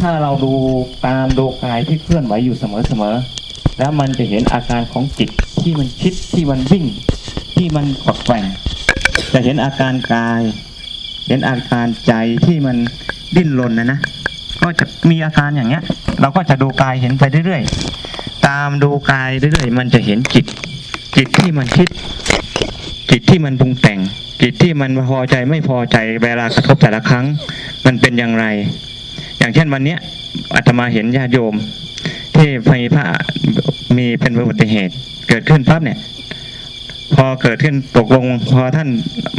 ถ้าเราดูตามดูกายที่เคลื่อนไหวอยู่เสมอๆแล้วมันจะเห็นอาการของจิตที่มันคิดที่มันวิ่ง ที่มันฝักแกว่งจะเห็นอาการกาย เห็นอาการใจที่มันดิ้นรนนะนะก็จะมีอาการอย่างเงี้ย เราก็จะดูกายเห็นไปเรื่อยๆ ตามดูกายเรื่อยๆ มันจะเห็นจิต จิตที่มันคิด จิตที่มันปรุงแต่ง จิตที่มันพอใจไม่พอใจเวลากระทบแต่ละครั้ง มันเป็นอย่างไร อย่างเช่นวันเนี้ยอาตมาเห็นญาติโยม ที่มีพระมีเป็นอุบัติเหตุ เกิดขึ้นปั๊บเนี่ย พอเกิดขึ้นตกลง พอท่าน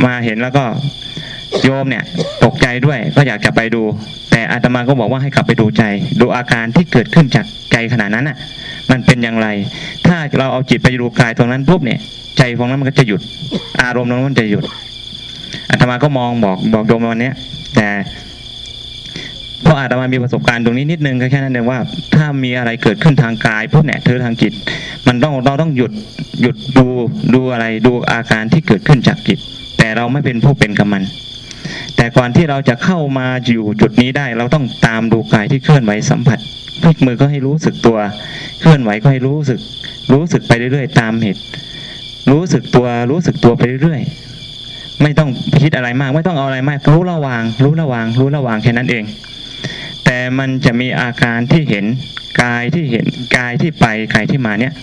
มาเห็นแล้วก็โยมเนี่ย ตกใจด้วยก็อยากจะไปดู แต่อาตมาก็บอกว่าให้กลับไปดูใจ ดูอาการที่เกิดขึ้นจากใจขณะนั้นอะ มันเป็นอย่างไร ถ้าเราเอาจิตไปดูกายตรงนั้นปุ๊บเนี่ย ใจตรงนั้นมันก็จะหยุด อารมณ์ตรงนั้นมันจะหยุดอาตมาก็มองบอกบอกโยมวันนี้แต่ เพราะอาตมามีประสบการณ์ตรงนี้นิดนึงก็แค่นั้นเองว่า ถ้ามีอะไรเกิดขึ้นทางกายปุ๊บเนี่ยเธอทางจิต มันต้องเราต้องหยุดหยุดดูดูอะไรดูอาการที่เกิดขึ้นจากจิต แต่เราไม่เป็นผู้เป็นกับมัน แต่ก่อนที่เราจะเข้ามาอยู่จุดนี้ได้ เราต้องตามดูกายที่เคลื่อนไหวสัมผัสพลิกมือก็ให้รู้สึกตัว เคลื่อนไหวก็ให้รู้สึก รู้สึกไปเรื่อยๆ ตามเหตุ รู้สึกตัวรู้สึกตัวไปเรื่อยๆ ไม่ต้องคิดอะไรมาก ไม่ต้องเอาอะไรมาก รู้ระวาง รู้ระวาง รู้ระวางแค่นั้นเอง แต่มันจะมีอาการที่เห็นกายที่เห็นกายที่ไปกายที่มาเนี่ย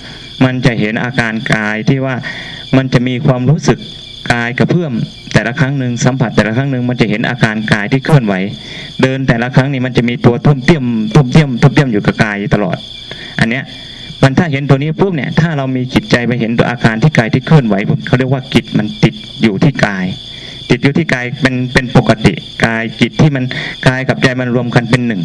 มันจะเห็นอาการกายที่ว่ามันจะมีความรู้สึกกายกระเพื่อมแต่ละครั้งหนึ่งสัมผัสแต่ละครั้งหนึ่งมันจะเห็นอาการกายที่เคลื่อนไหว เดินแต่ละครั้งนี่มันจะมีตัวทุ่มเตี้ยมทุ่มเตี้ยมทุ่มเตี้ยมอยู่กับกายตลอด อันเนี้ยมันถ้าเห็นตัวนี้ปุ๊บเนี่ยถ้าเรามีจิตใจไปเห็นตัวอาการที่กายที่เคลื่อนไหวเขาเรียกว่าจิตมันติดอยู่ที่กาย ติดอยู่ที่กายเป็นเป็นปกติกายจิตที่มันกายกับใจมันรวมกันเป็นหนึ่ง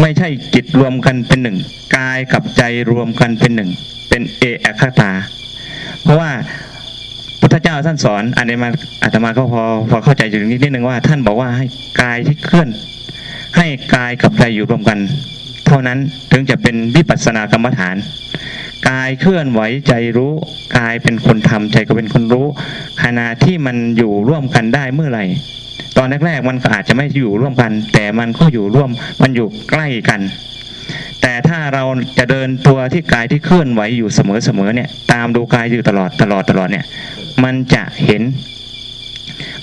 ไม่ใช่จิตรวมกันเป็นหนึ่งกายกับใจรวมกันเป็นหนึ่งเป็นเอกคตา เพราะว่าพุทธเจ้าท่านสอนอันนี้มาอาตมาก็พอพอเข้าใจอยู่นิดนิดนึงว่า ท่านบอกว่าให้กายที่เคลื่อน ให้กายกับใจอยู่รวมกัน เท่านั้นถึงจะเป็นวิปัสสนากรรมฐาน กายเคลื่อนไหวใจรู้กายเป็นคนทำใจก็เป็นคนรู้ ขณะที่มันอยู่ร่วมกันได้เมื่อไหร่ ตอนแรกๆมันก็อาจจะไม่อยู่ร่วมกัน แต่มันก็อยู่ร่วมมันอยู่ใกล้กัน แต่ถ้าเราจะเดินตัวที่กายที่เคลื่อนไหวอยู่เสมอๆเนี่ย ตามดูกายอยู่ตลอดตลอดตลอดเนี่ย มันจะเห็น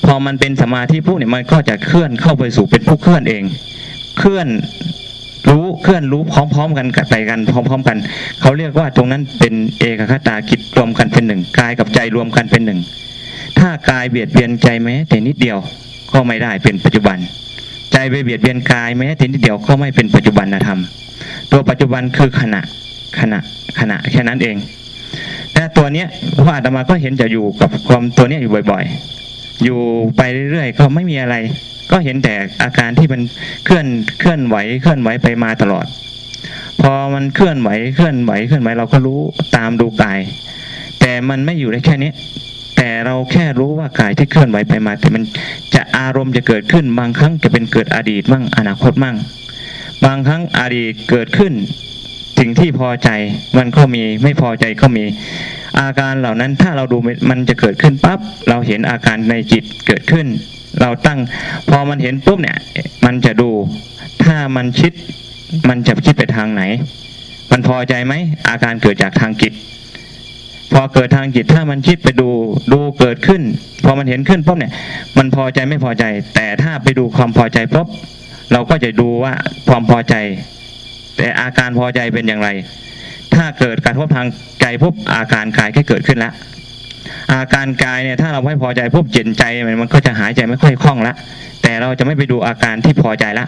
พอมันเป็นสมาธิปุ๊บเนี่ยมันก็จะเคลื่อนเข้าไปสู่เป็นผู้เคลื่อนเอง เคลื่อน เคลื่อนรู้พร้อม ๆ กันไปกันพร้อม ๆ กัน เขาเรียกว่าตรงนั้นเป็นเอกคตากิจรวมกันเป็นหนึ่งกายกับใจรวมกันเป็นหนึ่งถ้ากายเบียดเบียนใจแม้แต่นิดเดียวก็ไม่ได้เป็นปัจจุบัน ใจไปเบียดเบียนกายแม้แต่นิดเดียวก็ไม่เป็นปัจจุบันธรรม ตัวปัจจุบันคือขณะขณะขณะแค่นั้นเองแต่ตัวเนี้ยพระอาตมาก็เห็นจะอยู่กับความตัวเนี้ยอยู่บ่อย ๆ อยู่ไปเรื่อยๆก็ไม่มีอะไร ก็เห็นแต่อาการที่มันเคลื่อนเคลื่อนไหวเคลื่อนไหวไปมาตลอด พอมันเคลื่อนไหวเคลื่อนไหวเคลื่อนไหวเราก็รู้ตามดูกาย แต่มันไม่อยู่ได้แค่นี้ แต่เราแค่รู้ว่ากายที่เคลื่อนไหวไปมา แต่มันจะอารมณ์จะเกิดขึ้น บางครั้งจะเป็นเกิดอดีตมั่งอนาคตมั่ง บางครั้งอดีตเกิดขึ้นสิ่งที่พอใจมันก็มีไม่พอใจก็มี อาการเหล่านั้นถ้าเราดูมันจะเกิดขึ้นปั๊บเราเห็นอาการในจิตเกิดขึ้น เราตั้ง พอมันเห็นปุ๊บเนี่ย มันจะดู ถ้ามันคิด มันจะคิดไปทางไหน มันพอใจไหมอาการเกิดจากทางจิตพอเกิดทางจิตถ้ามันคิดไปดูดูเกิดขึ้น พอมันเห็นขึ้นปุ๊บเนี่ย มันพอใจไม่พอใจ แต่ถ้าไปดูความพอใจปุ๊บเราก็จะดูว่าความพอใจ แต่อาการพอใจเป็นอย่างไร ถ้าเกิดการทบทางใจปุ๊บอาการกายก็เกิดขึ้นแล้ว อาการกายเนี่ยถ้าเราไม่พอใจปุ๊บเจนใจมันก็จะหายใจไม่ค่อยคล่องละ แต่เราจะไม่ไปดูอาการที่พอใจละ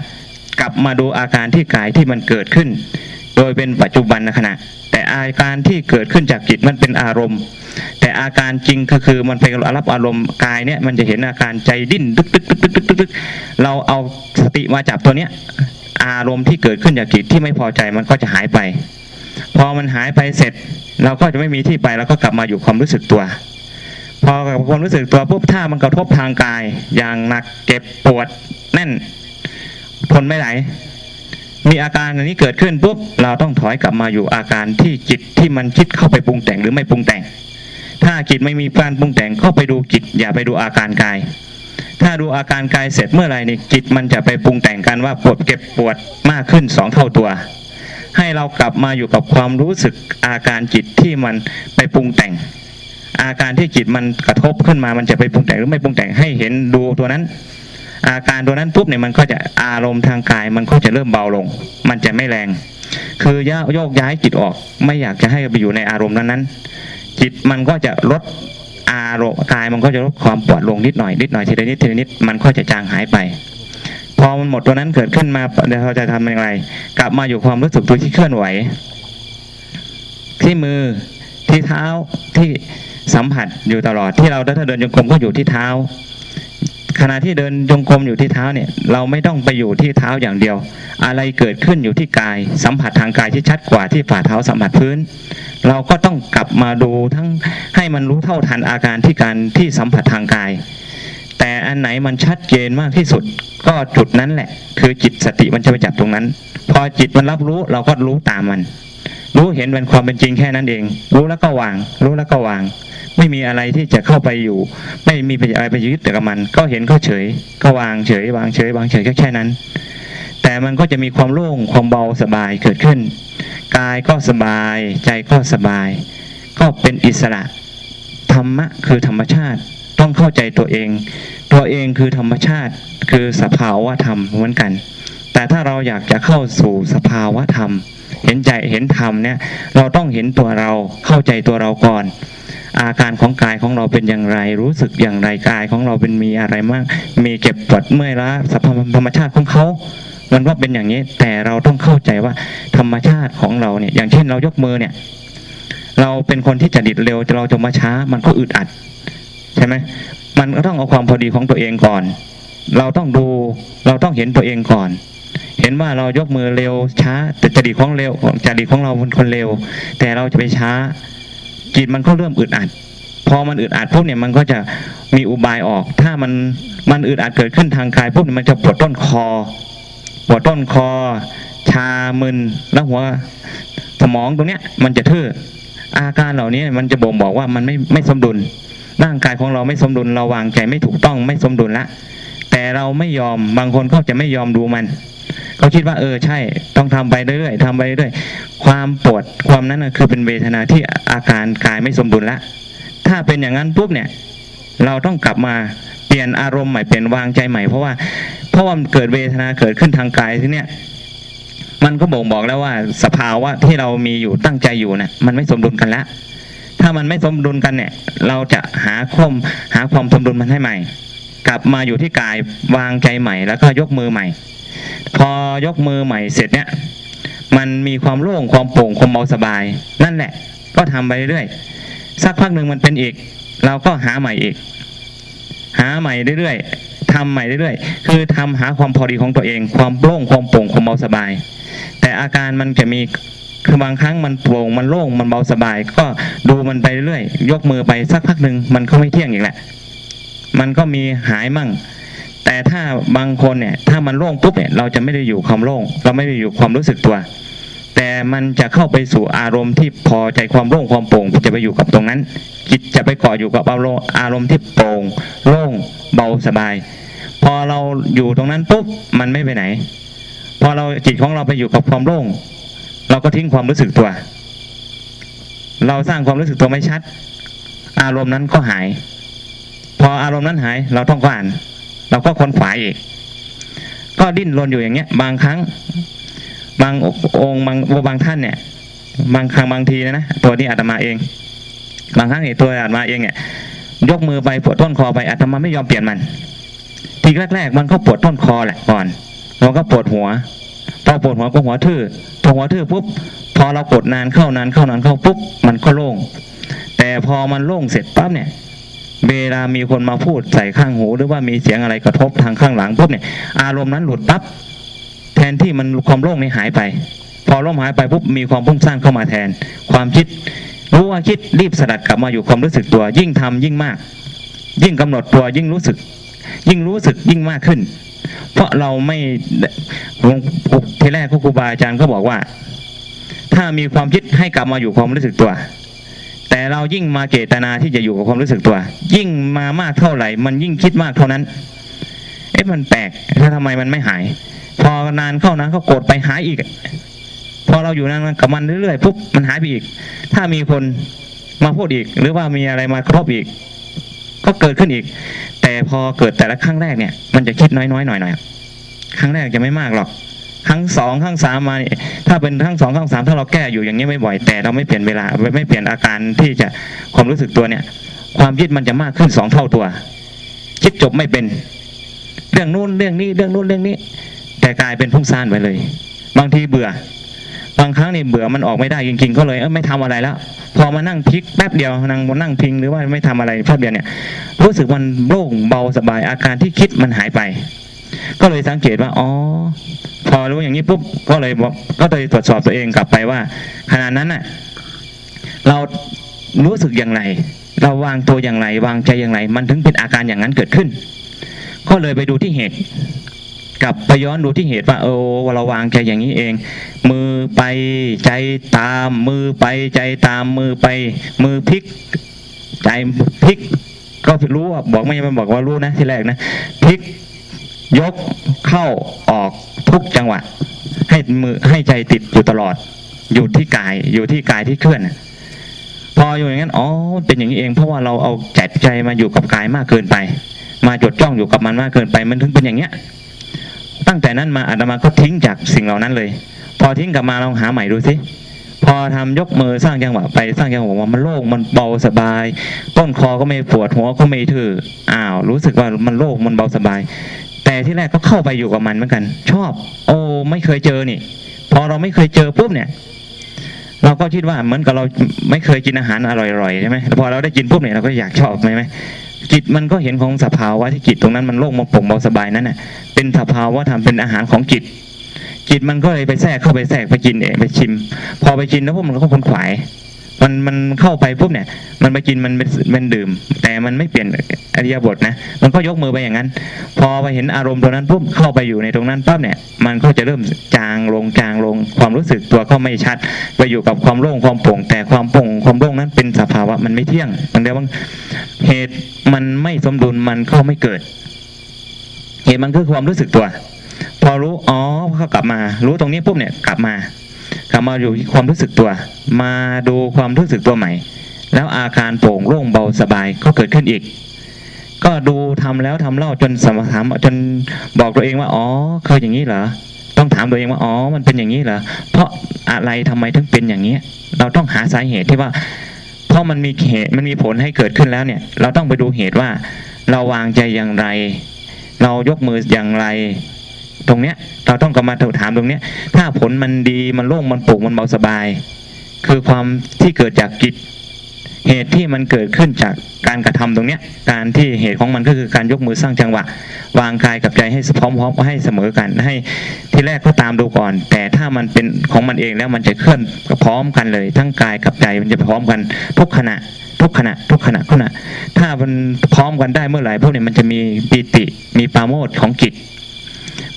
กลับมาดูอาการที่กายที่มันเกิดขึ้น โดยเป็นปัจจุบันขณะ แต่อาการที่เกิดขึ้นจากจิตมันเป็นอารมณ์ แต่อาการจริงก็คือมันไปรับอารมณ์กายเนี่ยมันจะเห็นอาการใจดิ้นตึกตึกตึกตึกตึกตึกเราเอาสติมาจับตัวเนี้ยอารมณ์ที่เกิดขึ้นจากจิตที่ไม่พอใจมันก็จะหายไป พอมันหายไปเสร็จ เราก็จะไม่มีที่ไปเราก็กลับมาอยู่ความรู้สึกตัว อกับความรู้สึกตัวปุ๊บถ้ามันกระทบทางกาย อย่างหนักเจ็บปวดแน่นทนไม่ไหวมีอาการอันนี้เกิดขึ้นปุ๊บเราต้องถอยกลับมาอยู่อาการที่จิตที่มันคิดเข้าไปปรุงแต่งหรือไม่ปรุงแต่ง ถ้าจิตไม่มีการปรุงแต่งก็ไปดูจิต อย่าไปดูอาการกาย ถ้าดูอาการกายเสร็จเมื่อไหร่นี่จิตมันจะไปปรุงแต่งกันว่าปวดเก็บปวดมากขึ้นสองเท่าตัว ให้เรากลับมาอยู่กับความรู้สึกอาการจิตที่มันไปปรุงแต่ง อาการที่จิตมันกระทบขึ้นมามันจะไปปรุงแต่งหรือไม่ปรุงแต่งให้เห็นดูตัวนั้น อาการตัวนั้นปุ๊บเนี่ยมันก็จะอารมณ์ทางกาย มันก็จะเริ่มเบาลง มันจะไม่แรง คือย่าโยกย้ายจิตออก ไม่อยากจะให้ไปอยู่ในอารมณ์นั้นๆจิตมันก็จะลดอารมณ์กายมันก็จะลดความปวดลงนิดหน่อยนิดหน่อยทีละนิดทีละนิดมันก็จะจางหายไป พอมันหมดตัวนั้นเกิดขึ้นมาเราจะทำอย่างไร กลับมาอยู่ความรู้สึกตัวที่เคลื่อนไหว ที่มือที่เท้าที่ สัมผัสอยู่ตลอดที่เราถ้าเดินจงกรมก็อยู่ที่เท้า ขณะที่เดินจงกรมอยู่ที่เท้าเนี่ย เราไม่ต้องไปอยู่ที่เท้าอย่างเดียว อะไรเกิดขึ้นอยู่ที่กาย สัมผัสทางกายที่ชัดกว่าที่ฝ่าเท้าสัมผัสพื้น เราก็ต้องกลับมาดูทั้งให้มันรู้เท่าทันอาการที่การที่สัมผัสทางกาย แต่อันไหนมันชัดเจนมากที่สุด ก็จุดนั้นแหละ คือจิตสติมันจะไปจับตรงนั้น พอจิตมันรับรู้เราก็รู้ตามมันรู้เห็นเป็นความเป็นจริงแค่นั้นเอง รู้แล้วก็วาง รู้แล้วก็วาง ไม่มีอะไรที่จะเข้าไปอยู่ ไม่มีอะไรไปยึดแต่กับมัน ก็เห็นก็เฉย ก็วางเฉย วางเฉย วางเฉยก็แค่นั้น แต่มันก็จะมีความโล่งความเบาสบายเกิดขึ้น กายก็สบาย ใจก็สบาย ก็เป็นอิสระ ธรรมะคือธรรมชาติต้องเข้าใจตัวเอง ตัวเองคือธรรมชาติ คือสภาวะธรรมเหมือนกัน แต่ถ้าเราอยากจะเข้าสู่สภาวะธรรม เห็นใจเห็นธรรมเนี่ย เราต้องเห็นตัวเราเข้าใจตัวเราก่อน อาการของกายของเราเป็นอย่างไร รู้สึกอย่างไรกายของเราเป็นมีอะไรมาก มีเจ็บปวดเมื่อยล้าสภาพธรรมชาติของเขามันว่าเป็นอย่างนี้ แต่เราต้องเข้าใจว่าธรรมชาติของเราเนี่ย อย่างเช่นเรายกมือเนี่ย เราเป็นคนที่จะดิดเร็วเราจะมาช้า มันก็อึดอัด ใช่ไหมมันก็ต้องเอาความพอดีของตัวเองก่อน เราต้องดู เราต้องเห็นตัวเองก่อน เห็นว่าเรายกมือเร็วช้า แต่จริตของเร็วจริตของเราเป็นคนเร็ว แต่เราจะไปช้า จิตมันก็เริ่มอึดอัด พอมันอึดอัดปุ๊บเนี่ยมันก็จะมีอุบายออก ถ้ามันมันอึดอัดเกิดขึ้นทางกายปุ๊บเนี่ยมันจะปวดต้นคอ ปวดต้นคอ ชามึนแล้วหัวสมองตรงเนี้ย มันจะทื่ออาการเหล่านี้มันจะบ่งบอกว่ามันไม่ไม่สมดุลร่างกายของเราไม่สมดุลเราวางใจไม่ถูกต้องไม่สมดุลละแต่เราไม่ยอมบางคนเขาจะไม่ยอมดูมัน เขาคิดว่าเออใช่ต้องทำไปเรื่อยๆทำไปเรื่อยๆความปวดความนั้นนะคือเป็นเวทนาที่อาการกายไม่สมดุลละ ถ้าเป็นอย่างนั้นปุ๊บเนี่ย เราต้องกลับมาเปลี่ยนอารมณ์ใหม่เปลี่ยนวางใจใหม่เพราะว่าเพราะว่ามันเกิดเวทนาเกิดขึ้นทางกายที่เนี่ยมันก็บ่งบอกแล้วว่าสภาวะที่เรามีอยู่ตั้งใจอยู่นะ่ะมันไม่สมดุลกันแล้วถ้ามันไม่สมดุลกันเนี่ย เราจะหาคมหาความสมดุลมันให้ใหม่ กลับมาอยู่ที่กายวางใจใหม่ แล้วก็ยกมือใหม่ พอยกมือใหม่เสร็จเนี่ย มันมีความโล่งความโปร่งความเบาสบาย นั่นแหละ ก็ทำไปเรื่อยๆสักพักหนึ่งมันเป็นอีก เราก็หาใหม่อีก หาใหม่เรื่อยๆทำใหม่เรื่อยๆคือทำหาความพอดีของตัวเอง ความโล่งความโปร่งความเบาสบาย แต่อาการมันจะมีคือบางครั้งมันโปร่งมันโล่งมันเบาสบาย ก็ดูมันไปเรื่อยๆยกมือไปสักพักหนึ่งมันก็ไม่เที่ยงอีกแหละ มันก็มีหายมั่ง ถ้าบางคนเนี่ยถ้ามันโล่งปุ๊บเนี่ยเราจะไม่ได้อยู่ความโล่ง เราไม่ได้อยู่ความรู้สึกตัว แต่มันจะเข้าไปสู่อารมณ์ที่พอใจความโล่งความโปร่งจะไปอยู่กับตรงนั้น จิตจะไปเกาะอยู่กับอารมณ์อารมณ์ที่โปร่งโล่งเบาสบาย พอเราอยู่ตรงนั้นปุ๊บมันไม่ไปไหน พอเราจิตของเราไปอยู่กับความโล่ง เราก็ทิ้งความรู้สึกตัว เราสร้างความรู้สึกตัวไม่ชัด อารมณ์นั้นก็หาย พออารมณ์นั้นหายเราต้องก็อ่าน เราก็ค้นขวายอีก ก็ดิ้นรนอยู่อย่างเงี้ย บางครั้ง บางองค์บางบางท่านเนี่ย บางครั้งบางทีนะนะตัวนี้อาตมาเอง บางครั้งเนี่ยตัวอาตมาเองเนี่ย ยกมือไปปวดต้นคอไปอาตมาไม่ยอมเปลี่ยนมัน ทีแรก ๆ มันก็ปวดต้นคอแหละก่อนมันก็ปวดหัวพอปวดหัวก็หัวทื่อพอหัวทื่อปุ๊บพอเรากดนานเข้านานเข้านานเข้าปุ๊บมันก็โล่ง แต่พอมันโล่งเสร็จปั๊บเนี่ย เวลามีคนมาพูดใส่ข้างหู หรือว่ามีเสียงอะไรกระทบทางข้างหลังปุ๊บเนี่ย อารมณ์นั้นหลุดปั๊บแทนที่มันความโล่งนี่หายไป พอโล่งหายไปปุ๊บมีความพุ่งสร้างเข้ามาแทน ความคิด รู้ว่าคิดรีบสลัดกลับมาอยู่ความรู้สึกตัว ยิ่งทำยิ่งมาก ยิ่งกำหนดตัวยิ่งรู้สึก ยิ่งรู้สึกยิ่งมากขึ้น เพราะเราไม่หลวงทีแรกครูบาอาจารย์ก็บอกว่า ถ้ามีความคิดให้กลับมาอยู่ความรู้สึกตัว แต่เรายิ่งมาเจตนาที่จะอยู่กับความรู้สึกตัว ยิ่งมามากเท่าไหร่ มันยิ่งคิดมากเท่านั้น เอ๊ะมันแปลกแล้วทำไมมันไม่หาย พอนานเข้านานเขาโกรธไปหายอีก พอเราอยู่นานๆกับมันเรื่อยๆปุ๊บมันหายไปอีก ถ้ามีคนมาพูดอีก หรือว่ามีอะไรมากระทบอีก ก็เกิดขึ้นอีก แต่พอเกิดแต่ละครั้งแรกเนี่ย มันจะคิดน้อยๆหน่อยๆครั้งแรกจะไม่มากหรอก ครั้งสองครั้งสามมาถ้าเป็นครั้งสองครั้งสามถ้าเราแก้อยู่อย่างนี้ไม่บ่อยแต่เราไม่เปลี่ยนเวลาไม่เปลี่ยนอาการที่จะความรู้สึกตัวเนี่ย ความคิดมันจะมากขึ้นสองเท่าตัว คิดจบไม่เป็น เรื่องนู้นเรื่องนี้เรื่องนู้นเรื่องนี้ แต่กลายเป็นพุ่งซ่านไปเลย บางทีเบื่อบางครั้งนี่เบื่อมันออกไม่ได้จริงๆก็เลยเออไม่ทำอะไรแล้ว พอมานั่งพลิกแป๊บเดียวนั่งนั่งพิงหรือว่าไม่ทำอะไรแป๊บเดียวเนี่ย รู้สึกมันโล่งเบาสบายอาการที่คิดมันหายไป ก็เลยสังเกตว่าอ๋อพอรู้อย่างนี้ปุ๊บก็เลยบอกก็เลยตรวจสอบตัวเองกลับไปว่าขณะนั้นน่ะ เรารู้สึกอย่างไร เราวางตัวอย่างไร วางใจอย่างไร มันถึงเป็นอาการอย่างนั้นเกิดขึ้น ก็เลยไปดูที่เหตุกลับไปย้อนดูที่เหตุว่า เออเราวางใจอย่างนี้เอง มือไปใจตาม มือไปใจตามมือไป มือพลิก ใจพลิก ก็รู้ว่าบอกไม่ใช่บอกว่ารู้นะที่แรกนะพลิก ยกเข้าออกทุกจังหวะ ให้มือให้ใจติดอยู่ตลอด อยู่ที่กายอยู่ที่กายที่เคลื่อน พออยู่อย่างนั้นอ๋อเป็นอย่างนี้เอง เพราะว่าเราเอาใจใจมาอยู่กับกายมากเกินไป มาจดจ้องอยู่กับมันมากเกินไป มันถึงเป็นอย่างเงี้ย ตั้งแต่นั้นมาอาตมาก็ทิ้งจากสิ่งเหล่านั้นเลย พอทิ้งกลับมาเราหาใหม่ดูสิพอทำยกมือสร้างจังหวะไปสร้างจังหวะมันโล่งมันเบาสบาย ต้นคอก็ไม่ปวดหัวก็ไม่ถืออ้าวรู้สึกว่ามันโล่งมันเบาสบาย แต่ที่แรกก็เข้าไปอยู่กับมันเหมือนกัน ชอบ โอ้ไม่เคยเจอนี่ พอเราไม่เคยเจอปุ๊บเนี่ย เราก็คิดว่าเหมือนกับเราไม่เคยกินอาหารอร่อยๆใช่ไหมพอเราได้กินปุ๊บเนี่ยเราก็อยากชอบใช่ไหมจิตมันก็เห็นของสภาวะที่จิตตรงนั้นมันโล่งมันโปร่งเบาสบายนั้นน่ะเป็นสภาวะธรรมเป็นอาหารของจิต จิตมันก็เลยไปแทรกเข้าไปแทรกไปกินเองไปชิม พอไปกินแล้วพวกมันก็คนขวาย มันมันเข้าไปปุ๊บเนี่ย มันไปกินมันเป็นเป็นดื่ม แต่มันไม่เปลี่ยนอริยบทนะ มันก็ยกมือไปอย่างนั้น พอไปเห็นอารมณ์ตรงนั้นปุ๊บเข้าไปอยู่ในตรงนั้นปั๊บเนี่ย มันก็จะเริ่มจางลงจางลง ความรู้สึกตัวก็ไม่ชัด ไปอยู่กับความโล่งความโปร่ง แต่ความโปร่งความโล่งนั้นเป็นสภาวะมันไม่เที่ยงมันเรียกว่าเหตุมันไม่สมดุลมันก็ไม่เกิด เหตุมันคือความรู้สึกตัว พอรู้อ๋อเขากลับมา รู้ตรงนี้ปุ๊บเนี่ยกลับมา กลับมาอยู่ที่ความรู้สึกตัว มาดูความรู้สึกตัวใหม่ แล้วอาการโปร่งโล่งเบาสบายก็เกิดขึ้นอีก ก็ดูทำแล้วทำเล่าจนสมถามจนบอกตัวเองว่าอ๋อเคยอย่างนี้เหรอต้องถามตัวเองว่าอ๋อมันเป็นอย่างนี้เหรอเพราะอะไรทำไมถึงเป็นอย่างนี้ เราต้องหาสาเหตุที่ว่า เพราะมันมีเหตุมันมีผลให้เกิดขึ้นแล้วเนี่ย เราต้องไปดูเหตุว่า เราวางใจอย่างไร เรายกมืออย่างไร ตรงเนี้ย เราต้องกลับมาถามตรงเนี้ย ถ้าผลมันดีมันโล่งมันโปร่งมันเบาสบาย คือความที่เกิดจากจิต เหตุที่มันเกิดขึ้นจากการกระทำตรงเนี้ย การที่เหตุของมันก็คือการยกมือสร้างจังหวะ วางกายกับใจให้พร้อมๆให้เสมอกันให้ที่แรกก็ตามดูก่อน แต่ถ้ามันเป็นของมันเองแล้วมันจะเคลื่อนพร้อมกันเลย ทั้งกายกับใจมันจะพร้อมกันทุกขณะทุกขณะทุกขณะขณะ ถ้ามันพร้อมกันได้เมื่อไหร่พวกเนี้มันจะมีปีติมีปาโมทย์ของจิต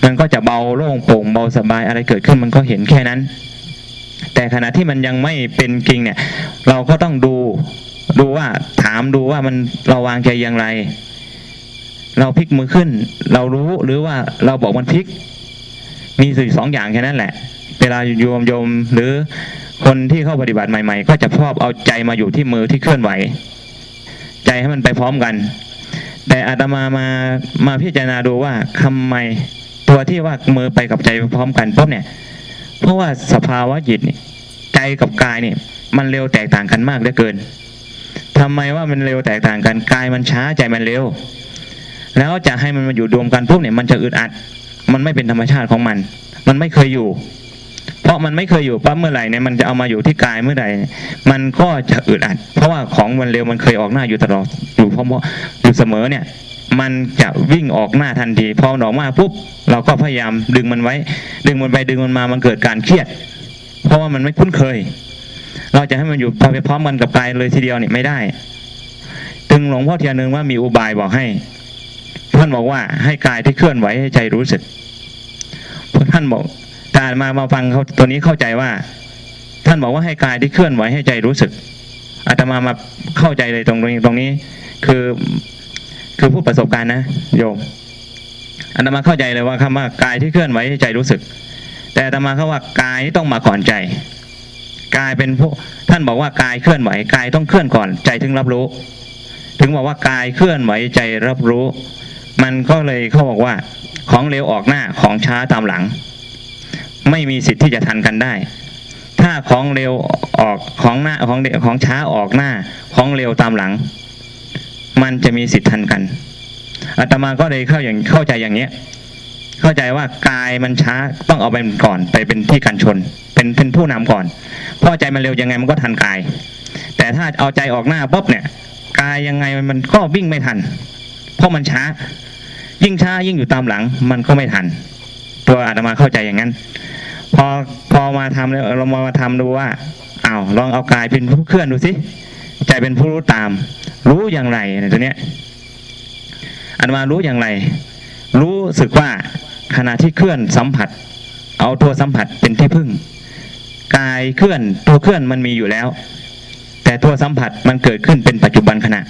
มันก็จะเบาโล่งโปร่งเบาสบายอะไรเกิดขึ้นมันก็เห็นแค่นั้น แต่ขณะที่มันยังไม่เป็นจริงเนี่ย เราก็ต้องดูดูว่าถามดูว่ามันเราวางใจอย่างไร เราพลิกมือขึ้น เรารู้หรือว่าเราบอกมันพลิก มีสื่อสองอย่างแค่นั้นแหละ เวลาโยมโยมหรือคนที่เข้าปฏิบัติใหม่ ๆ ก็จะชอบเอาใจมาอยู่ที่มือที่เคลื่อนไหว ใจให้มันไปพร้อมกัน แต่อาตมามามาพิจารณาดูว่าทำไม ตัวที่ว่ามือไปกับใจพร้อมกันปุ๊บเนี่ย เพราะว่าสภาวะจิตนี่ใจกับกายเนี่ย มันเร็วแตกต่างกันมากเหลือเกินทำไมว่ามันเร็วแตกต่างกันกายมันช้าใจมันเร็ว แล้วจะให้มันมาอยู่รวมกันปุ๊บเนี่ยมันจะอึดอัด มันไม่เป็นธรรมชาติของมัน มันไม่เคยอยู่ เพราะมันไม่เคยอยู่ปั๊บเมื่อไหร่เนี่ยมันจะเอามาอยู่ที่กายเมื่อไหร่มันก็จะอึดอัด เพราะว่าของมันเร็วมันเคยออกหน้าอยู่ตลอดอยู่เพราะอยู่เสมอเนี่ย มันจะวิ่งออกหน้าทันทีพอมันออกมาปุ๊บเราก็พยายามดึงมันไว้ ดึงมันไปดึงมันมามันเกิดการเครียด เพราะว่ามันไม่คุ้นเคย เราจะให้มันอยู่พอไปพร้อมกันกับกายเลยทีเดียวเนี่ยไม่ได้ถึงหลวงพ่อเทียนนึงว่ามีอุบายบอกให้ท่านบอกว่าให้กายที่เคลื่อนไหวให้ใจรู้สึกพท่านบอกการมามาฟังเขาตัวนี้เข้าใจว่า ท่านบอกว่าให้กายที่เคลื่อนไหวให้ใจรู้สึกอาตมามาเข้าใจเลยตรงนี้ตรงนี้ คือ คือผู้ประสบการณ์นะโยมอาตมาเข้าใจเลยว่าคำว่ากายที่เคลื่อนไหวใใจรู้สึก แต่อาตมาเขาว่ากายนี่ต้องมาก่อนใจกายเป็นผู้ท่านบอกว่ากายเคลื่อนไหวกายต้องเคลื่อนก่อนใจถึงรับรู้ ถึงบอกว่ากายเคลื่อนไหวใจรับรู้ มันก็เลยเขาบอกว่า ของเร็วออกหน้าของช้าตามหลัง ไม่มีสิทธิ์ที่จะทันกันได้ ถ้าของเร็วออกของหน้าของเดของช้าออกหน้า ของเร็วตามหลัง มันจะมีสิทธิ์ทันกันอาตมาก็เลยเข้าอย่างเข้าใจอย่างเนี้ย เข้าใจว่ากายมันช้าต้องเอาไปก่อน ไปเป็นที่กันชน เป็นเป็นผู้นำก่อนเพราะใจมันเร็วยังไงมันก็ทันกาย แต่ถ้าเอาใจออกหน้าปุ๊บเนี่ยกายยังไงมันก็วิ่งไม่ทัน เพราะมันช้า ยิ่งช้ายิ่งอยู่ตามหลัง มันก็ไม่ทัน ตัวอาตมาเข้าใจอย่างนั้น พอพอมาทำเรามาทำดูว่าอ้าวลองเอากายเป็นผู้เคลื่อนดูสิใจเป็นผู้รู้ตาม รู้อย่างไรเนี่ยตัวเนี้ยอาตมารู้อย่างไร รู้สึกว่าขณะที่เคลื่อนสัมผัส เอาตัวสัมผัสเป็นที่พึ่ง กายเคลื่อนตัวเคลื่อนมันมีอยู่แล้ว แต่ตัวสัมผัสมันเกิดขึ้นเป็นปัจจุบันขณะ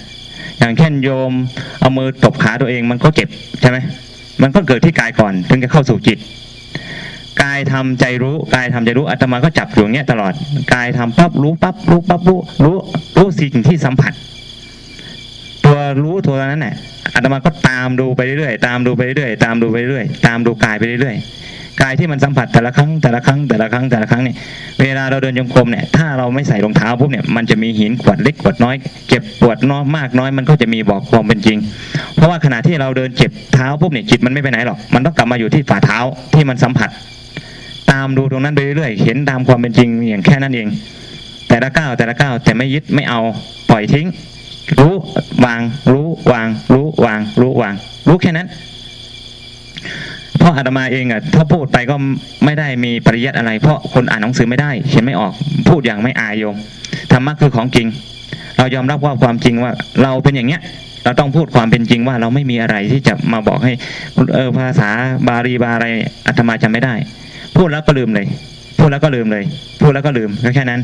อย่างเช่นโยมเอามือตบขาตัวเองมันก็เจ็บใช่ไหมมันก็เกิดที่กายก่อนถึงจะเข้าสู่จิตกายทำใจรู้กายทำใจรู้อาตมาก็จับอยู่อย่างเงี้ยตลอดกายทำปั๊บรู้ปั๊บรู้ปั๊บรู้รู้รู้สิ่งที่สัมผัส รู้ตัวนั้นแหละอาตมาก็ตามดูไปเรื่อยๆตามดูไปเรื่อยๆตามดูไปเรื่อยๆตามดูกายไปเรื่อยๆกายที่มันสัมผัสแต่ละครั้งแต่ละครั้งแต่ละครั้งแต่ละครั้งเนี่ยเวลาเราเดินจงกรมเนี่ยถ้าเราไม่ใส่รองเท้าปุ๊บเนี่ยมันจะมีหินขวดเล็กขวดน้อยเจ็บปวดน้อยมากน้อยมันก็จะมีบอกความเป็นจริง เพราะว่าขณะที่เราเดินเจ็บเท้าปุ๊บเนี่ยจิตมันไม่ไปไหนหรอกมันต้องกลับมาอยู่ที่ฝ่าเท้าที่มันสัมผัส ตามดูตรงนั้นไปเรื่อยๆเห็นตามความเป็นจริงอย่างแค่นั้นเอง แต่ละก้าวแต่ละก้าวแต่ไม่ยึดไม่เอาปล่อยทิ้ง รู้วาง รู้วาง รู้วาง รู้วาง รู้แค่นั้นเพราะอาตมาเองอะถ้าพูดไปก็ไม่ได้มีปริยัติอะไร เพราะคนอ่านหนังสือไม่ได้ เขียนไม่ออก พูดอย่างไม่อายโยมธรรมะคือของจริง เรายอมรับว่าความจริงว่า เราเป็นอย่างเนี้ย เราต้องพูดความเป็นจริงว่าเราไม่มีอะไรที่จะมาบอกให้เออภาษาบาลีบาอะไรอาตมาจำไม่ได้ พูดแล้วก็ลืมเลย พูดแล้วก็ลืมเลย พูดแล้วก็ลืมก็แค่นั้น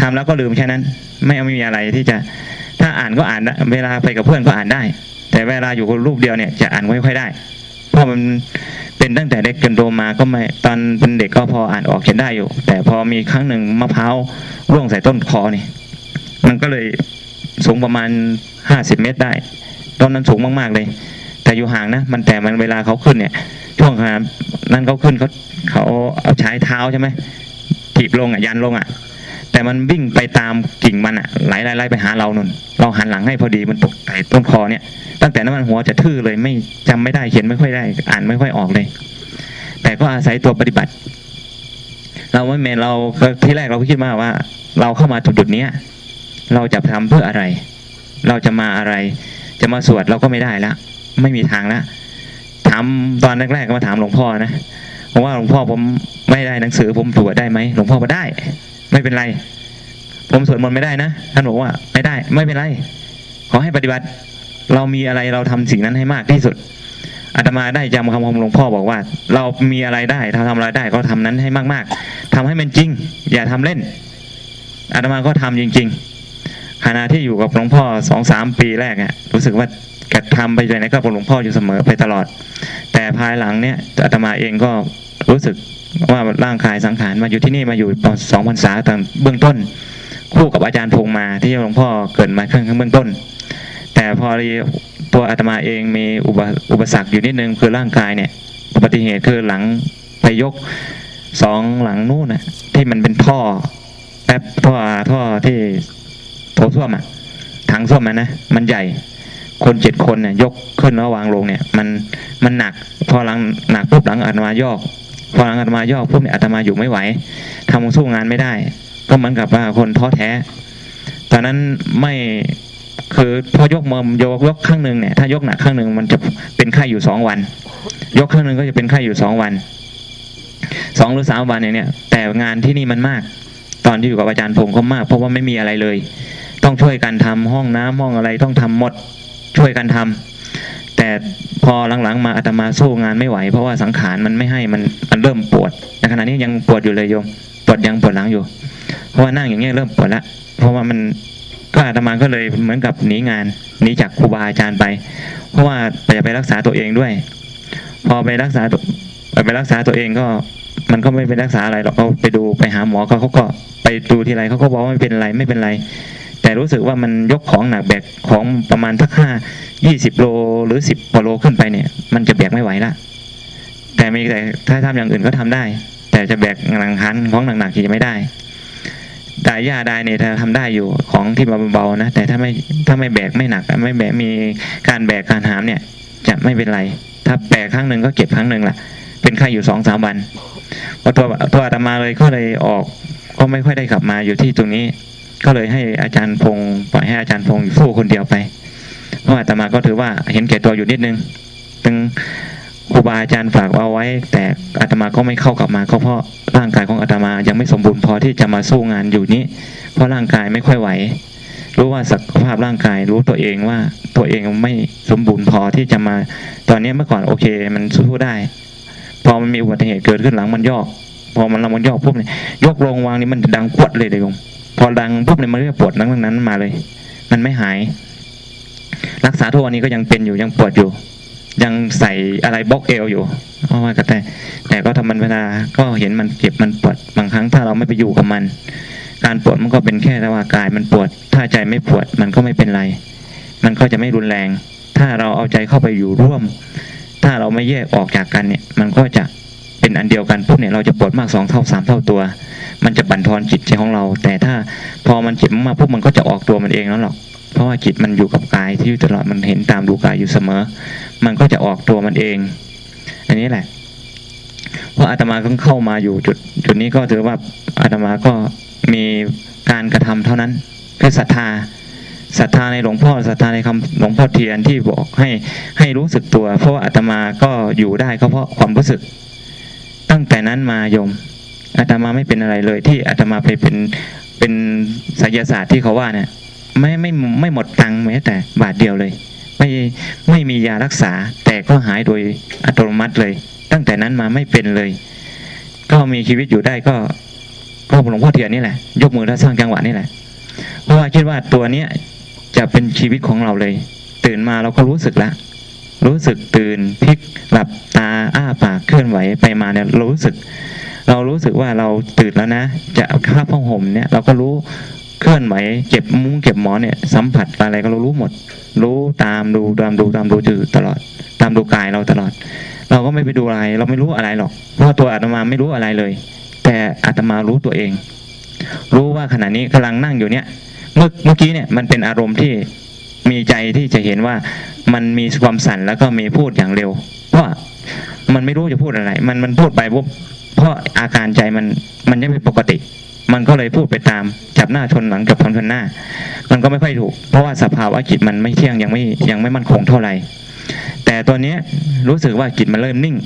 ทำแล้วก็ลืมแค่นั้น ไม่ไม่มีอะไรที่จะ ถ้าอ่านก็อ่านเวลาไปกับเพื่อนก็อ่านได้ แต่เวลาอยู่กับรูปเดียวเนี่ยจะอ่านไม่ค่อยได้ เพราะมันเป็นตั้งแต่เด็กจนโตมาก็ไม่ตอนเป็นเด็กก็พออ่านออกเขียนได้อยู่ แต่พอมีครั้งหนึ่งมะพร้าวร่วงใส่ต้นคอนี่มันก็เลยสูงประมาณห้าสิบเมตรได้ต้นนั้นสูงมากๆเลย แต่อยู่ห่างนะมันแต่มันเวลาเขาขึ้นเนี่ย ช่วงนั้นเขาขึ้นเขาเขาเอาใช้เท้าใช่ไหมถีบลงอะยันลงอะ แต่มันวิ่งไปตามกิ่งมันอะไหลไล่ไล่ไปหาเรานนเราหันหลังให้พอดีมันตกใส่ต้นคอเนี่ย ตั้งแต่นั้นมันหัวจะทื่อเลยไม่จำไม่ได้เขียนไม่ค่อยได้ อ่านไม่ค่อยออกเลย แต่ก็อาศัยตัวปฏิบัติ เราไม่เมนเราที่แรกเราก็คิดมาว่า เราเข้ามาจุดๆเนี้ยเราจะทำเพื่ออะไร เราจะมาอะไร จะมาสวดเราก็ไม่ได้ละไม่มีทางละถามตอนแรกๆก็มาถามหลวงพ่อนะผมว่าหลวงพ่อผมไม่ได้หนังสือผมตรวจได้ไหมหลวงพ่อบอกได้ ไม่เป็นไร ผมสวดมนต์ไม่ได้นะท่านบอกว่าไม่ได้ ไม่เป็นไร ขอให้ปฏิบัติ เรามีอะไรเราทำสิ่งนั้นให้มากที่สุดอาตมาได้จำคำของหลวงพ่อบอกว่า เรามีอะไรได้เราทำอะไรได้ก็ทำนั้นให้มาก ๆทำให้มันจริง อย่าทำเล่นอาตมาก็ทำจริง ๆขณะที่อยู่กับหลวงพ่อสองสามปีแรกอะรู้สึกว่ากระทำไปใจไหนก็กับหลวงพ่ออยู่เสมอไปตลอด แต่ภายหลังเนี่ยอาตมาเองก็รู้สึก ว่าร่างกายสังขารมาอยู่ที่นี่มาอยู่สองพรรษาตอนเบื้องต้น คู่กับอาจารย์พงมาที่หลวงพ่อเกิดมาเครื่องข้างเบื้องต้น แต่พอตัวอาตมาเองมีอุปอุปสรรคอยู่นิดนึงคือร่างกายเนี่ยอุบัติเหตุคือหลังไปยกสองหลังนู่นนะที่มันเป็นท่อแป๊บท่อท่อที่โถส้วมอะถังส้วมอะนะมันใหญ่คนเจ็ดคนเนี่ยยกขึ้นแล้ววางลงเนี่ย มันมันหนัก พอหลังหนักปุ๊บหลังอาตมายอก พออาตมายอกปุ๊บเนี่ยอาตมาอยู่ไม่ไหวทำสู้งานไม่ได้ ก็เหมือนกับว่าคนท้อแท้ ตอนนั้นไม่คือพอยกมือยกยกข้างหนึ่งเนี่ยถ้ายกหนักข้างหนึ่งมันจะเป็นไข้อยู่สองวัน ยกข้างหนึ่งก็จะเป็นไข้อยู่สองวันสองหรือสามวันอย่างเนี้ยแต่งานที่นี่มันมาก ตอนที่อยู่กับอาจารย์พงศ์ก็มาก เพราะว่าไม่มีอะไรเลย ต้องช่วยกันทำห้องน้ำห้องอะไรต้องทำหมดช่วยกันทำ แต่พอหลังๆมาอาตมาสู้งานไม่ไหว เพราะว่าสังขารมันไม่ให้มันมันเริ่มปวดในขณะนี้ยังปวดอยู่เลยโยมปวดยังปวดหลังอยู่ เพราะว่านั่งอย่างเงี้ยเริ่มปวดละเพราะว่ามันก็อาตมาก็เลยเหมือนกับหนีงานหนีจากครูบาอาจารย์ไป เพราะว่าจะไปรักษาตัวเองด้วย พอไปรักษาไปรักษาตัวเองก็มันก็ไม่ไปรักษาอะไรหรอกเขาไปดูไปหาหมอเขาเขาก็ไปดูทีไรเขาก็บอกว่าไม่เป็นไรไม่เป็นไร แต่รู้สึกว่ามันยกของหนักแบกของประมาณสักห้ายี่สิบโลหรือสิบกว่าโลขึ้นไปเนี่ย มันจะแบกไม่ไหวละแต่มีแต่ถ้าทำอย่างอื่นก็ทำได้ แต่จะแบกหนังหันของหนักๆที่จะไม่ได้แต่ย่าได้เนี่ยทำได้อยู่ของที่เบาๆนะ แต่ถ้าไม่ถ้าไม่แบกไม่หนัก ไม่แบกมีการแบกการหามเนี่ย จะไม่เป็นไร ถ้าแบกครั้งหนึ่งก็เก็บครั้งหนึ่งแหละเป็นไข้อยู่สองสามวันพอตัวตัวอาตมาเลยก็เลยออก ก็ไม่ค่อยได้กลับมาอยู่ที่ตรงนี้ ก็เลยให้อาจารย์พงศ์ปล่อยให้อาจารย์พงศ์อยู่สู้คนเดียวไปเพราะอาตมาก็ถือว่าเห็นแก่ตัวอยู่นิดนึงถึงครูบาอาจารย์ฝากเอาไว้ แต่อาตมาก็ไม่เข้ากลับมาก็เพราะร่างกายของอาตมายังไม่สมบูรณ์พอที่จะมาสู้งานอยู่นี้ เพราะร่างกายไม่ค่อยไหว รู้ว่าศักภาพร่างกายรู้ตัวเองว่าตัวเองไม่สมบูรณ์พอที่จะมา ตอนนี้เมื่อก่อนโอเค มันสู้ได้ พอมันมีอุบัติเหตุเกิดขึ้นหลังมันยอก พอมันลังมันยอกปุ๊บเนี่ยยกลงวางนี่มันดังปวดเลยเลยโยม พอดังปุ๊บเนี่ยมันเรียกปวดนั้นนั้นมาเลย มันไม่หาย รักษาทุกวันนี้ก็ยังเป็นอยู่ยังปวดอยู่ ยังใส่อะไรบล็อกเอวอยู่เพราะว่าก็แต่ แต่ก็ทำมันเวลาก็เห็นมันเจ็บมันปวดบางครั้งถ้าเราไม่ไปอยู่กับมัน การปวดมันก็เป็นแค่ระว่ากายมันปวด ถ้าใจไม่ปวดมันก็ไม่เป็นไร มันก็จะไม่รุนแรง ถ้าเราเอาใจเข้าไปอยู่ร่วม ถ้าเราไม่แยกออกจากกันเนี่ย มันก็จะ เป็นอันเดียวกันปุ๊บเนี่ยเราจะปวดมากสองเท่าสามเท่าตัว มันจะบั่นทอนจิตใจของเรา แต่ถ้าพอมันเจ็บมากปุ๊บมันก็จะออกตัวมันเองแล้วหรอกเพราะว่าจิตมันอยู่กับกายที่อยู่ตลอดมันเห็นตามดูกายอยู่เสมอ มันก็จะออกตัวมันเอง อันนี้แหละเพราะอาตมาก็เข้ามาอยู่จุดจุดนี้ก็ถือว่าอาตมาก็มีการกระทำเท่านั้นคือศรัทธาศรัทธาในหลวงพ่อศรัทธาในคำหลวงพ่อเทียนที่บอกให้ให้รู้สึกตัว เพราะว่าอาตมาก็อยู่ได้ก็เพราะความรู้สึก ตั้งแต่นั้นมาโยมอาตมาไม่เป็นอะไรเลย ที่อาตมาไปเป็นเป็นไสยศาสตร์ที่เขาว่าเนี่ยไม่ไม่ไม่หมดตังค์แม้แต่บาทเดียวเลย ไม่ไม่มียารักษา แต่ก็หายโดยอัตโนมัติเลย ตั้งแต่นั้นมาไม่เป็นเลย ก็มีชีวิตอยู่ได้ก็ก็หลวงพ่อเทียนนี่แหละ ยกมือแล้วสร้างจังหวะนี่แหละ เพราะว่าคิดว่าตัวเนี้ยจะเป็นชีวิตของเราเลย ตื่นมาเราก็รู้สึกละ รู้สึกตื่นพลิกหลับตาอ้าปากเคลื่อนไหวไปมาเนี่ยรู้สึก เรารู้สึกว่าเราตื่นแล้วนะ จะคาบผ้าห่มเนี่ยเราก็รู้เคลื่อนไหวเก็บมุ้งเก็บหมอนเนี่ยสัมผัสอะไรก็เรารู้หมด รู้ตามดูตามดูตามดูอยู่ตลอด ตามดูกายเราตลอด เราก็ไม่ไปดูอะไร เราไม่รู้อะไรหรอก เพราะตัวอาตมาไม่รู้อะไรเลย แต่อาตมารู้ตัวเอง รู้ว่าขณะนี้กำลังนั่งอยู่เนี่ยเมื่อเมื่อกี้เนี่ยมันเป็นอารมณ์ที่ มีใจที่จะเห็นว่ามันมีความสั่นแล้วก็มีพูดอย่างเร็ว เพราะมันไม่รู้จะพูดอะไร มันมันพูดไปปุ๊บเพราะอาการใจมันมันยังไม่ปกติ มันก็เลยพูดไปตามจับหน้าชนหลังกับชนชนหน้า มันก็ไม่ค่อยถูก เพราะว่าสภาวะจิตมันไม่เที่ยงยังไม่ยังไม่มั่นคงเท่าไหร่แต่ตัวนี้รู้สึกว่าจิตมันเริ่มนิ่ง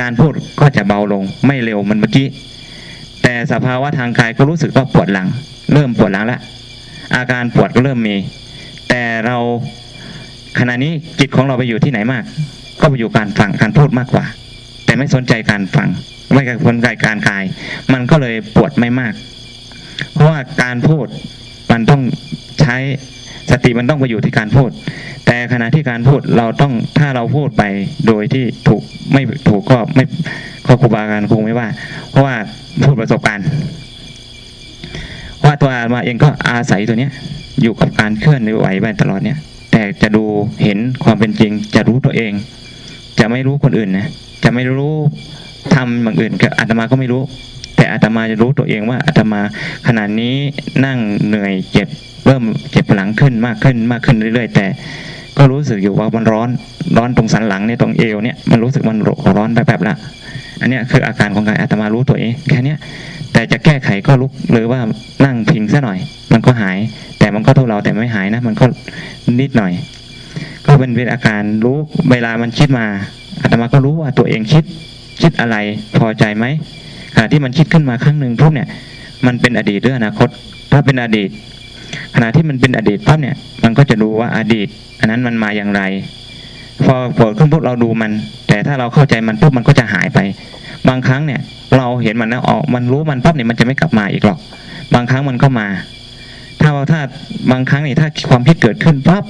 การพูดก็จะเบาลง ไม่เร็วเหมันเมื่อกี้ แต่สภาวะทางกายก็รู้สึกว่าปวดหลัง เริ่มปวดหลังแล้วอาการปวดก็เริ่มมี แต่เราขณะนี้จิตของเราไปอยู่ที่ไหนมาก ก็ไปอยู่การฟังการพูดมากกว่า แต่ไม่สนใจการฟังไม่สนใจการกาย มันก็เลยปวดไม่มาก เพราะว่าการพูดมันต้องใช้สติมันต้องไปอยู่ที่การพูด แต่ขณะที่การพูดเราต้องถ้าเราพูดไปโดยที่ถูกไม่ถูกก็ไม่ก็ครูบาอาจารย์คงไม่ว่า เพราะว่าพูดประสบการณ์ ว่าตัวอาตมาเองก็อาศัยตัวเนี้ยอยู่กับการเคลื่อนไหวไปตลอดเนี่ยแต่จะดูเห็นความเป็นจริง จะรู้ตัวเอง จะไม่รู้คนอื่นนะจะไม่รู้ทำบางอื่นก็อาตมาก็ไม่รู้ แต่อาตมาจะรู้ตัวเองว่าอาตมาขณะนี้นั่งเหนื่อยเจ็บเริ่มเจ็บหลังขึ้นมากขึ้นมากขึ้นเรื่อยๆ แต่ก็รู้สึกอยู่ว่ามันร้อนร้อนตรงสันหลังเนี่ยตรงเอวเนี่ยมันรู้สึกมันร้อนแบบๆละอันนี้คืออาการของกายอาตมารู้ตัวเองแค่นี้แต่จะแก้ไขก็ลุกหรือว่านั่งพิงซะหน่อย มันก็หาย แต่มันก็ทุเราแต่ไม่หายนะ มันก็นิดหน่อย ก็เป็นเป็นอาการรู้เวลามันคิดมาอาตมาก็รู้ว่าตัวเองคิดคิดอะไรพอใจไหม ณะที่มันคิดขึ้นมาครั้งหนึ่งปุ๊บเนี่ยมันเป็นอดีตหรืออนาคต ถ้าเป็นอดีต ขณะที่มันเป็นอดีตปั๊บเนี่ย มันก็จะดูว่าอดีต อันนั้นมันมาอย่างไร พอปวดขึ้นปุ๊บเราดูมัน แต่ถ้าเราเข้าใจมันปุ๊บมันก็จะหายไป บางครั้งเนี่ย เราเห็นมันนะออกมันรู้มันปั๊บเนี่ยมันจะไม่กลับมาอีกหรอก บางครั้งมันก็มา ถ้าเราถ้าบางครั้งนี่ถ้าความคิดเกิดขึ้นปั๊บ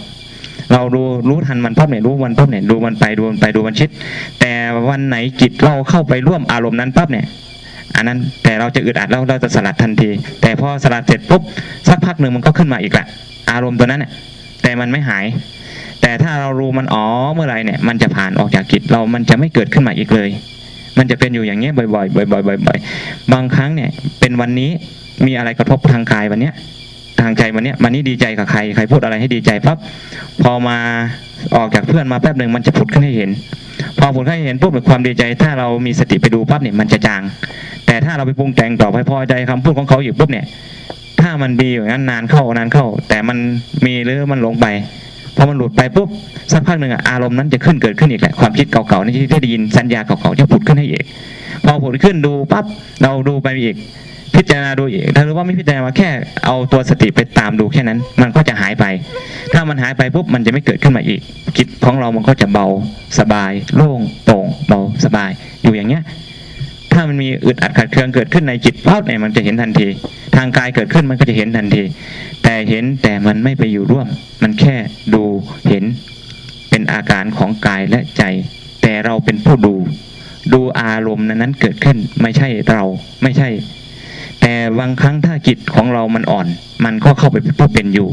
เราดูรู้ทันมันปั๊บเนี่ยรู้มันปั๊บเนี่ยดูมันไปดูมันไปดูมันชิด แต่วันไหนจิตเราเข้าไปร่วมอารมณ์นั้นปั๊บเนี่ย อันนั้นแต่เราจะอึดอัดแล้วเราจะสลัดทันที แต่พอสลัดเสร็จปุ๊บสักพักหนึ่งมันก็ขึ้นมาอีกละอารมณ์ตัวนั้นเนี่ยแต่มันไม่หาย แต่ถ้าเรารู้มันอ๋อเมื่อไรเนี่ยมันจะผ่านออกจากจิตเรามันจะไม่เกิดขึ้นมาอีกเลย มันจะเป็นอยู่อย่างเงี้ยบ่อยๆบ่อยๆบ่อยๆบางครั้งเนี่ยเป็นวันนี้มีอะไรกระทบทางกายวันเนี้ยทางใจวันเนี้ยวันนี้ดีใจกับใครใครพูดอะไรให้ดีใจปั๊บพอมาออกจากเพื่อนมาแป๊บหนึ่งมันจะผุดขึ้นให้เห็น พอผุดขึ้นให้เห็นปุ๊บความดีใจ ถ้าเรามีสติไปดูปั๊บเนี่ยมันจะจาง แต่ถ้าเราไปปรุงแต่งต่อไปพอใจคำพูดของเขาอยู่ปุ๊บเนี่ย ถ้ามันดีอย่างนั้นนานเข้านานเข้า แต่มันมีหรือมันหลงไปพอมันหลุดไปปุ๊บสักพักหนึ่งอารมณ์นั้นจะขึ้นเกิดขึ้นอีกแหละความคิดเก่าๆนี่ที่ได้ยินสัญญาเก่าๆจะผุดขึ้นให้อีกพอผุดขึ้นดูปั๊บเราดูไปอีก พิจารณาดูอีกถ้ารู้ว่าไม่พิจารณาแค่เอาตัวสติไปตามดูแค่นั้น มันก็จะหายไป ถ้ามันหายไปปุ๊บมันจะไม่เกิดขึ้นมาอีกจิตของเรามันก็จะเบาสบาย โล่งโปร่งเบาสบายอยู่อย่างเงี้ย ถ้ามันมีอึดอัดขัดเคืองเกิดขึ้นในจิตปั๊บเนี่ยมันจะเห็นทันที ทางกายเกิดขึ้นมันก็จะเห็นทันที แต่เห็นแต่มันไม่ไปอยู่ร่วม มันแค่ดูเห็นเป็นอาการของกายและใจ แต่เราเป็นผู้ดู ดูอารมณ์นั้นเกิดขึ้นไม่ใช่เราไม่ใช่ แต่บางครั้งถ้าจิตของเรามันอ่อน มันก็เข้าไปผู้เป็นอยู่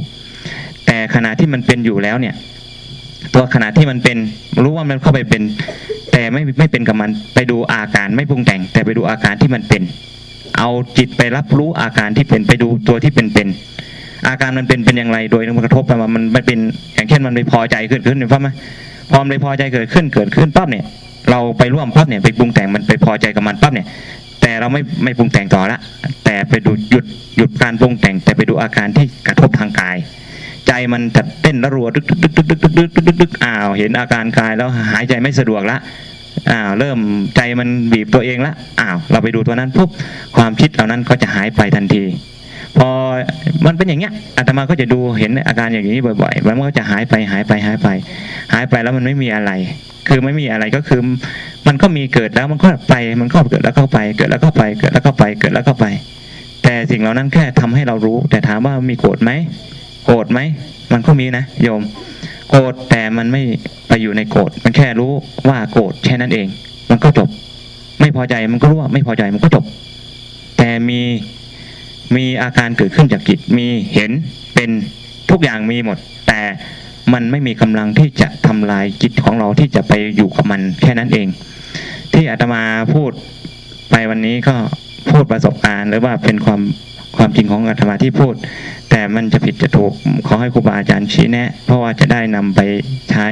แต่ขณะที่มันเป็นอยู่แล้วเนี่ย ตัวขณะที่มันเป็น รู้ว่ามันเข้าไปเป็น แต่ไม่ไม่เป็นกับมันไปดูอาการไม่ปรุงแต่ง แต่ไปดูอาการที่มันเป็น เอาจิตไปรับรู้อาการที่เป็นไปดูตัวที่เป็นเป็นอาการมันเป็นเป็นอย่างไรโดยมันกระทบไปมันมันเป็นอย่างเช่นมันไม่พอใจเกิดขึ้นเห็นปะไหมพอมันไม่พอใจเกิดขึ้นเกิดขึ้นปั๊บเนี่ย เราไปร่วมปั๊บเนี่ยไปปรุงแต่งมันไปพอใจกับมันปั๊บเนี่ย แต่เราไม่ไม่ปรุงแต่งต่อละแต่ไปดูหยุดหยุดการปรุงแต่ง แต่ไปดูอาการที่กระทบทางกาย ใจมันจะเต้นระรัวดึกดึกดึกดึกดึกดึกดึกดึกอ้าวเห็นอาการกายแล้วหายใจไม่สะดวกละอ้าวเริ่มใจมันบีบตัวเองละอ้าวเราไปดูตัวนั้นปุ๊บความคิดเหล่านั้นก็จะหายไปทันที พอมันเป็นอย่างเงี้ยอาตมาก็จะดูเห็นอาการอย่างนี้บ่อยๆแล้วมันก็จะหายไปหายไปหายไป หายไปแล้วมันไม่มีอะไร คือไม่มีอะไรก็คือ มันก็มีเกิดแล้วมันก็ไปมันก็เกิดแล้วก็ไป เกิดแล้วก็ไปเกิดแล้วก็ไปเกิดแล้วก็ไป แต่สิ่งเหล่านั้นแค่ทำให้เรารู้ แต่ถามว่ามีโกรธไหม โกรธไหมมันก็มีนะโยม โกรธแต่มันไม่ไปอยู่ในโกรธมันแค่รู้ว่าโกรธแค่นั้นเอง มันก็จบ ไม่พอใจมันก็รู้ว่าไม่พอใจมันก็จบ แต่มีมีอาการเกิดขึ้นจากจิตมีเห็นเป็นทุกอย่างมีหมด แต่มันไม่มีกำลังที่จะทำลายจิตของเราที่จะไปอยู่กับมันแค่นั้นเอง ที่อาตมาพูดไปวันนี้ก็พูดประสบการณ์หรือว่าเป็นความ ความจริงของอาตมาที่พูด แต่มันจะผิดจะถูกขอให้ครูบาอาจารย์ชี้แนะ เพราะว่าจะได้นำไปใช้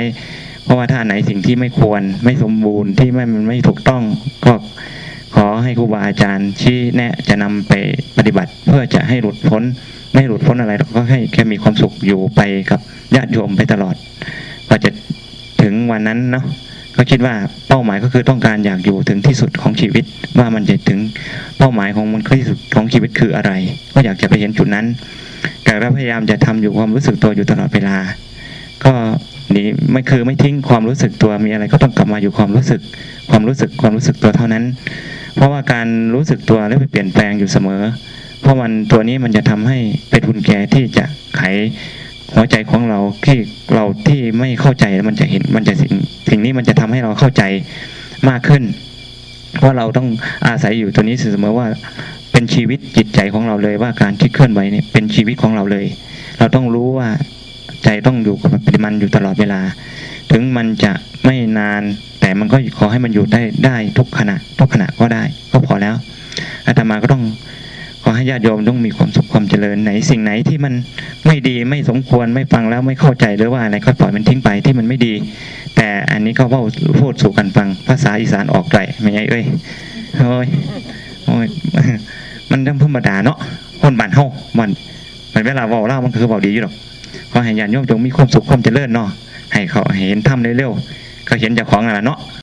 เพราะว่าถ้าไหนสิ่งที่ไม่ควรไม่สมบูรณ์ที่ไม่มันไม่ถูกต้องก็ขอให้ครูบาอาจารย์ชี้แนะจะนำไปปฏิบัติ เพื่อจะให้หลุดพ้น ไม่หลุดพ้นอะไรหรอกก็ให้แค่มีความสุขอยู่ไปกับญาติโยมไปตลอดกว่าจะถึงวันนั้นเนาะ ก็คิดว่าเป้าหมายก็คือต้องการอยากอยู่ถึงที่สุดของชีวิต ว่ามันจะถึงเป้าหมายของมันที่สุดของชีวิตคืออะไร ก็อยากจะไปเห็นจุดนั้นแต่เราพยายามจะทำอยู่ความรู้สึกตัวอยู่ตลอดเวลา ก็นี่ไม่คือไม่ทิ้งความรู้สึกตัวมีอะไรก็ต้องกลับมาอยู่ความรู้สึก ความรู้สึกความรู้สึกตัวเท่านั้น เพราะว่าการรู้สึกตัวแล้วไปเปลี่ยนแปลงอยู่เสมอ เพราะมันตัวนี้มันจะทำให้เป็นทุนแก่ที่จะไข หัวใจของเราที่เราที่ไม่เข้าใจมันจะเห็นมันจะสิ่งสิ่งนี้มันจะทำให้เราเข้าใจมากขึ้น เพราะเราต้องอาศัยอยู่ตัวนี้เสมอว่าเป็นชีวิตจิตใจของเราเลยว่าการที่เคลื่อนไหวเนี่ยเป็นชีวิตของเราเลย เราต้องรู้ว่าใจต้องอยู่กับปิมันอยู่ตลอดเวลา ถึงมันจะไม่นานแต่มันก็ขอให้มันอยู่ได้ได้ทุกขณะทุกขณะก็ได้ก็พอแล้วอาตมาก็ต้อง ขอให้ญาติโยมต้องมีความสุขความเจริญไหนสิ่งไหนที่มันไม่ดีไม่สมควรไม่ฟังแล้วไม่เข้าใจหรือว่าอะไรก็ปล่อยมันทิ้งไปที่มันไม่ดี แต่อันนี้ก็เว่าพูดสู่กันฟังภาษาอีสานออกไกลไม่ใช่เอ้ยโอ้ยโอ้ยมันเรื่องธรรมดาเนาะคนบ้านเฮามันมันเวลาเว้าเล่ามันคือเว้าดีอยู่หรอกขอให้ญาติโยมจงมีความสุขความเจริญเนาะให้เขาเห็นธรรมเร็วๆเขาเห็นจากของนั่นแหละเนาะ